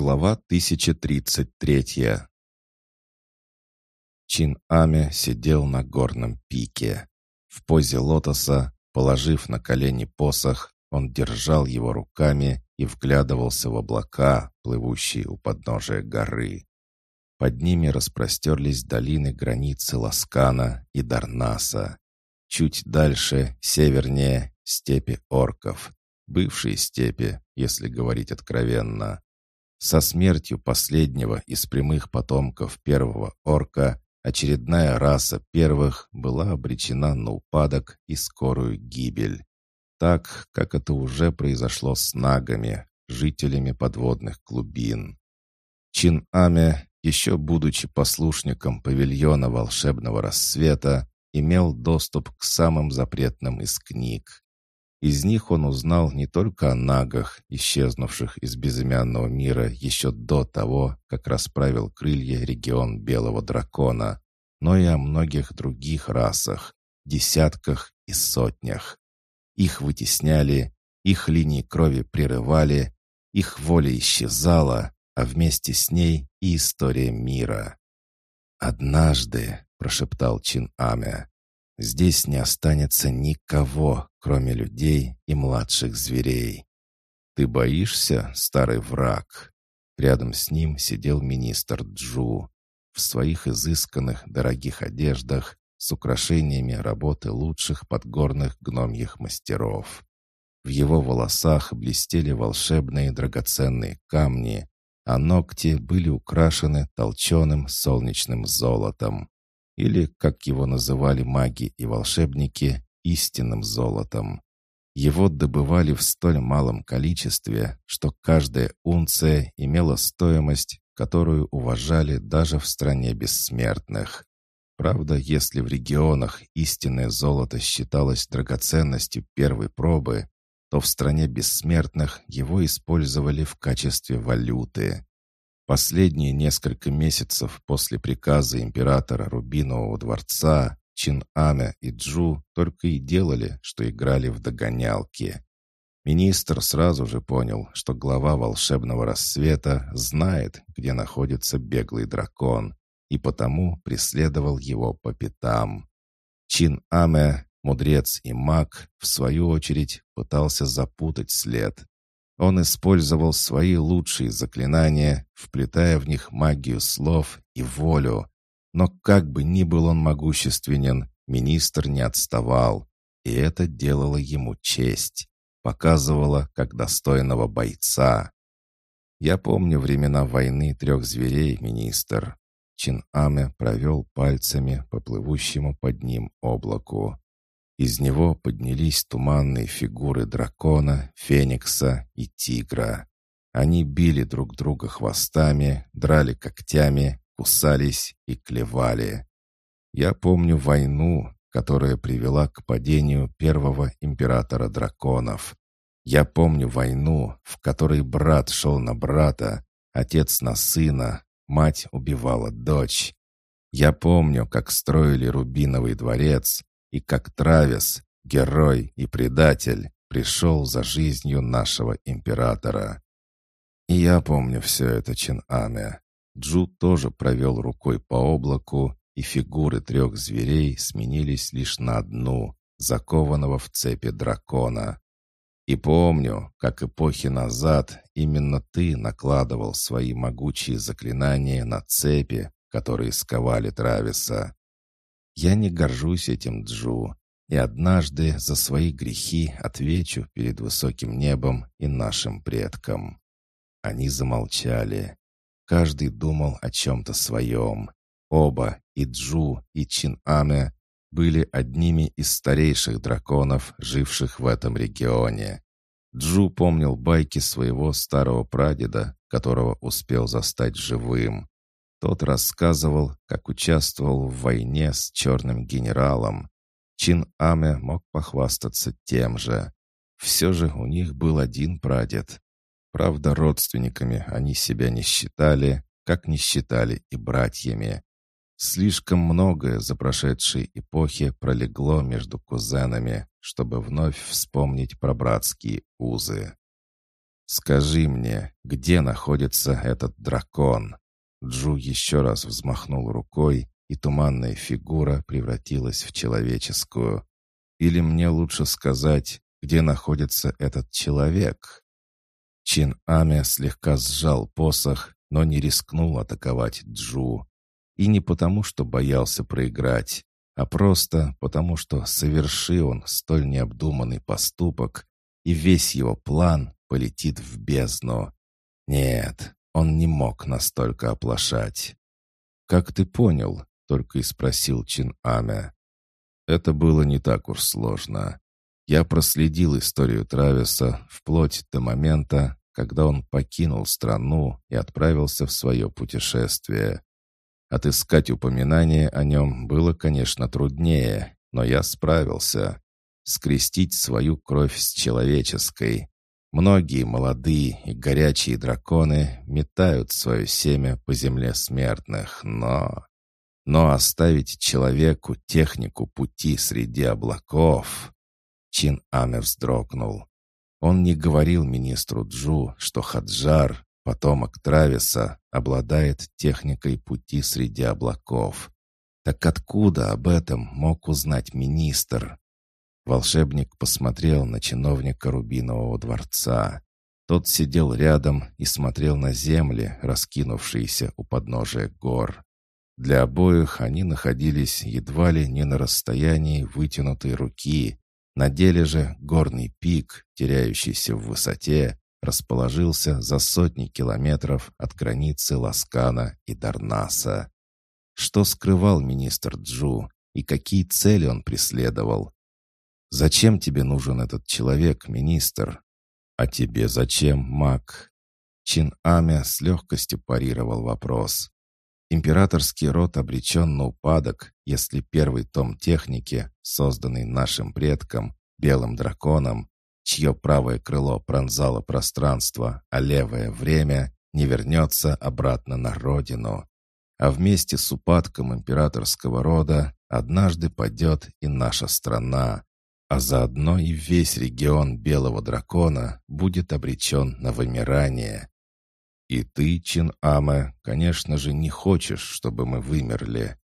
Глава 1033 Чин Аме сидел на горном пике. В позе лотоса, положив на колени посох, он держал его руками и вглядывался в облака, плывущие у подножия горы. Под ними распростерлись долины границы Ласкана и Дарнаса. Чуть дальше, севернее, степи орков, бывшие степи, если говорить откровенно. Со смертью последнего из прямых потомков первого орка очередная раса первых была обречена на упадок и скорую гибель. Так, как это уже произошло с нагами, жителями подводных глубин. Чин-Аме, еще будучи послушником павильона волшебного рассвета, имел доступ к самым запретным из книг. Из них он узнал не только о нагах, исчезнувших из безымянного мира еще до того, как расправил крылья регион Белого Дракона, но и о многих других расах, десятках и сотнях. Их вытесняли, их линии крови прерывали, их воля исчезала, а вместе с ней и история мира. «Однажды», — прошептал Чин Аме, Здесь не останется никого, кроме людей и младших зверей. Ты боишься, старый враг? Рядом с ним сидел министр Джу в своих изысканных дорогих одеждах с украшениями работы лучших подгорных гномьих мастеров. В его волосах блестели волшебные драгоценные камни, а ногти были украшены толченым солнечным золотом или, как его называли маги и волшебники, истинным золотом. Его добывали в столь малом количестве, что каждая унция имела стоимость, которую уважали даже в стране бессмертных. Правда, если в регионах истинное золото считалось драгоценностью первой пробы, то в стране бессмертных его использовали в качестве валюты. Последние несколько месяцев после приказа императора Рубинового дворца Чин Аме и Джу только и делали, что играли в догонялки. Министр сразу же понял, что глава волшебного рассвета знает, где находится беглый дракон, и потому преследовал его по пятам. Чин Аме, мудрец и маг, в свою очередь, пытался запутать след, он использовал свои лучшие заклинания, вплетая в них магию слов и волю. Но как бы ни был он могущественен, министр не отставал, и это делало ему честь, показывало как достойного бойца. Я помню времена войны трех зверей, министр. Чин Аме провел пальцами по плывущему под ним облаку. Из него поднялись туманные фигуры дракона, феникса и тигра. Они били друг друга хвостами, драли когтями, кусались и клевали. Я помню войну, которая привела к падению первого императора драконов. Я помню войну, в которой брат шел на брата, отец на сына, мать убивала дочь. Я помню, как строили Рубиновый дворец, и как Травис, герой и предатель, пришел за жизнью нашего императора. И я помню все это, Чин-Аме. Джу тоже провел рукой по облаку, и фигуры трех зверей сменились лишь на одну, закованного в цепи дракона. И помню, как эпохи назад именно ты накладывал свои могучие заклинания на цепи, которые сковали Трависа. Я не горжусь этим, Джу, и однажды за свои грехи отвечу перед высоким небом и нашим предкам». Они замолчали. Каждый думал о чем-то своем. Оба, и Джу, и Чин-Аме, были одними из старейших драконов, живших в этом регионе. Джу помнил байки своего старого прадеда, которого успел застать живым. Тот рассказывал, как участвовал в войне с черным генералом. Чин Аме мог похвастаться тем же. Все же у них был один прадед. Правда, родственниками они себя не считали, как не считали и братьями. Слишком многое за прошедшие эпохи пролегло между кузенами, чтобы вновь вспомнить про братские узы. «Скажи мне, где находится этот дракон?» Джу еще раз взмахнул рукой, и туманная фигура превратилась в человеческую. Или мне лучше сказать, где находится этот человек? Чин Аме слегка сжал посох, но не рискнул атаковать Джу. И не потому, что боялся проиграть, а просто потому, что совершил он столь необдуманный поступок, и весь его план полетит в бездну. Нет, он не мог настолько оплошать. «Как ты понял?» — только и спросил Чин Аме. Это было не так уж сложно. Я проследил историю Трависа вплоть до момента, когда он покинул страну и отправился в свое путешествие. Отыскать упоминание о нем было, конечно, труднее, но я справился. Скрестить свою кровь с человеческой. Многие молодые и горячие драконы метают свое семя по земле смертных, но... Но оставить человеку технику пути среди облаков... Чин Аме вздрогнул. Он не говорил министру Джу, что Хаджар, потомок Трависа, обладает техникой пути среди облаков. Так откуда об этом мог узнать министр? Волшебник посмотрел на чиновника Рубинового дворца. Тот сидел рядом и смотрел на земли, раскинувшиеся у подножия гор. Для обоих они находились едва ли не на расстоянии вытянутой руки. На деле же горный пик, теряющийся в высоте, расположился за сотни километров от границы Ласкана и Дарнаса. Что скрывал министр Джу и какие цели он преследовал? «Зачем тебе нужен этот человек, министр?» «А тебе зачем, маг?» Чин Аме с легкостью парировал вопрос. Императорский род обречен на упадок, если первый том техники, созданный нашим предком, белым драконом, чье правое крыло пронзало пространство, а левое — время, не вернется обратно на родину. А вместе с упадком императорского рода однажды падет и наша страна, а заодно и весь регион Белого Дракона будет обречен на вымирание. И ты, Чин Аме, конечно же, не хочешь, чтобы мы вымерли.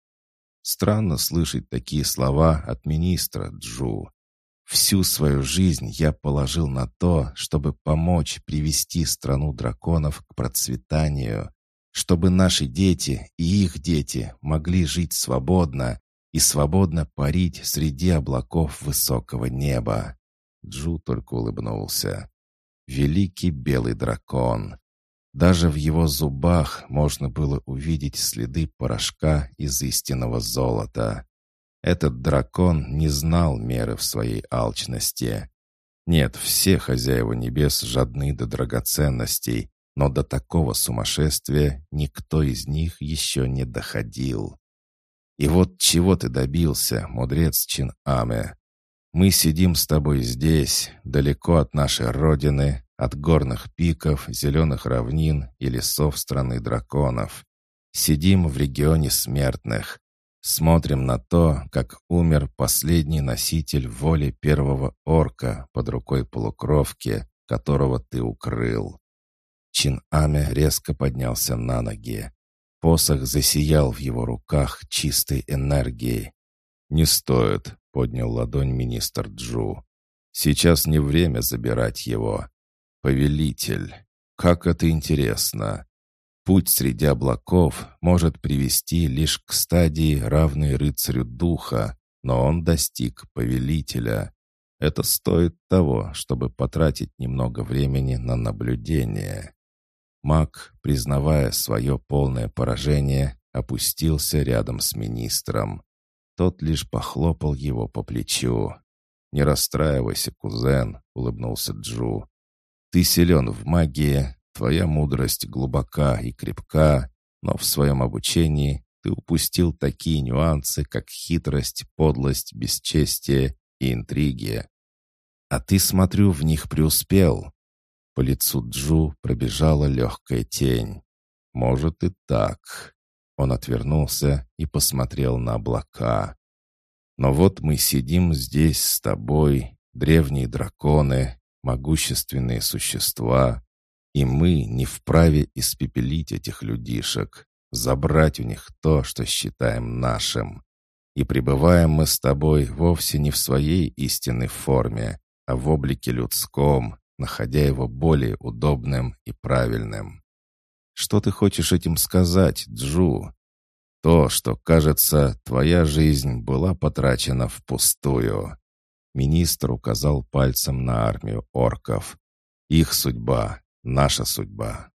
Странно слышать такие слова от министра Джу. Всю свою жизнь я положил на то, чтобы помочь привести страну драконов к процветанию, чтобы наши дети и их дети могли жить свободно и свободно парить среди облаков высокого неба. Джу только улыбнулся. Великий белый дракон. Даже в его зубах можно было увидеть следы порошка из истинного золота. Этот дракон не знал меры в своей алчности. Нет, все хозяева небес жадны до драгоценностей, но до такого сумасшествия никто из них еще не доходил. И вот чего ты добился, мудрец Чин Аме. Мы сидим с тобой здесь, далеко от нашей родины, от горных пиков, зеленых равнин и лесов страны драконов. Сидим в регионе смертных, Смотрим на то, как умер последний носитель воли первого орка под рукой полукровки, которого ты укрыл. Чин Аме резко поднялся на ноги. Посох засиял в его руках чистой энергией. «Не стоит», — поднял ладонь министр Джу. «Сейчас не время забирать его. Повелитель, как это интересно. Путь среди облаков может привести лишь к стадии, равной рыцарю духа, но он достиг повелителя. Это стоит того, чтобы потратить немного времени на наблюдение. Маг, признавая свое полное поражение, опустился рядом с министром. Тот лишь похлопал его по плечу. «Не расстраивайся, кузен», — улыбнулся Джу. «Ты силен в магии, Твоя мудрость глубока и крепка, но в своем обучении ты упустил такие нюансы, как хитрость, подлость, бесчестие и интриги. А ты, смотрю, в них преуспел. По лицу Джу пробежала легкая тень. Может и так. Он отвернулся и посмотрел на облака. Но вот мы сидим здесь с тобой, древние драконы, могущественные существа, И мы не вправе испепелить этих людишек, забрать у них то, что считаем нашим. И пребываем мы с тобой вовсе не в своей истинной форме, а в облике людском, находя его более удобным и правильным. Что ты хочешь этим сказать, Джу? То, что, кажется, твоя жизнь была потрачена впустую. Министр указал пальцем на армию орков. Их судьба — наша судьба.